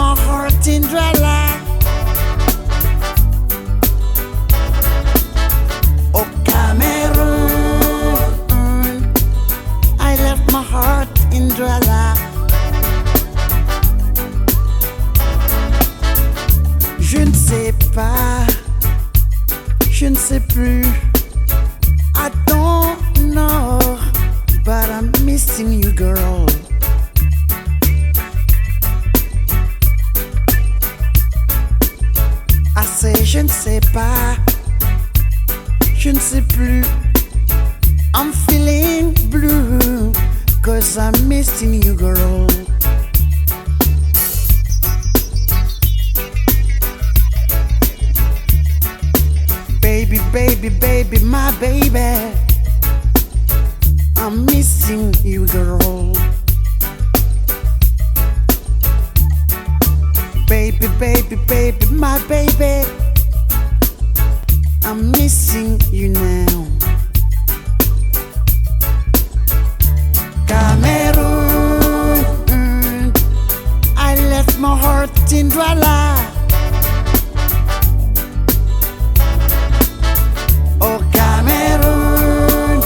in Douala. Au oh, Cameroon, I left my heart in Douala. Je ne sais pas, je ne sais plus. I don't know, but I'm missing you, girl. Je ne sais pas, je ne sais plus. I'm feeling blue, cause I'm missing you, girl. Baby, baby, baby, my baby. I'm missing you, girl. Baby, baby, baby, my baby. I'm missing you now. Cameroon, I left my heart in Douala. Oh, Cameroon,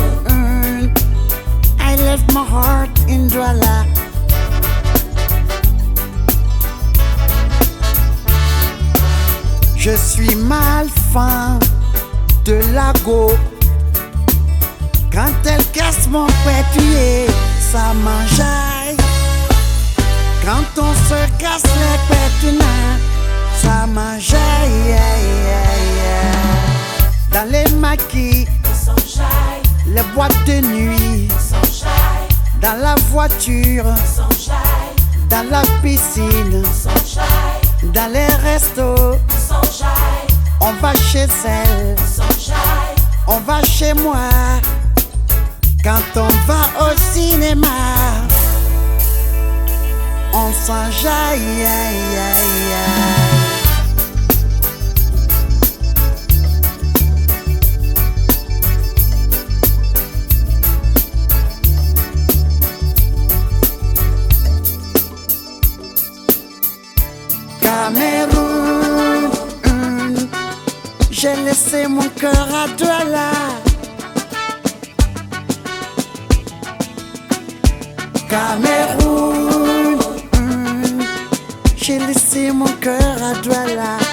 I left my heart in Douala. Je suis mal de la go. Quand elle casse mon pétuyer, ça m'enjaille. Quand on se casse les pétunins, ça m'enjaille. Dans les maquis, les boîtes de nuit, dans la voiture, dans la piscine, dans les restos, on va chez elle, on va chez moi. Quand on va au cinéma, on s'enjaille. J'ai laissé mon cœur à Douala. Cameroun, j'ai laissé mon cœur à Douala.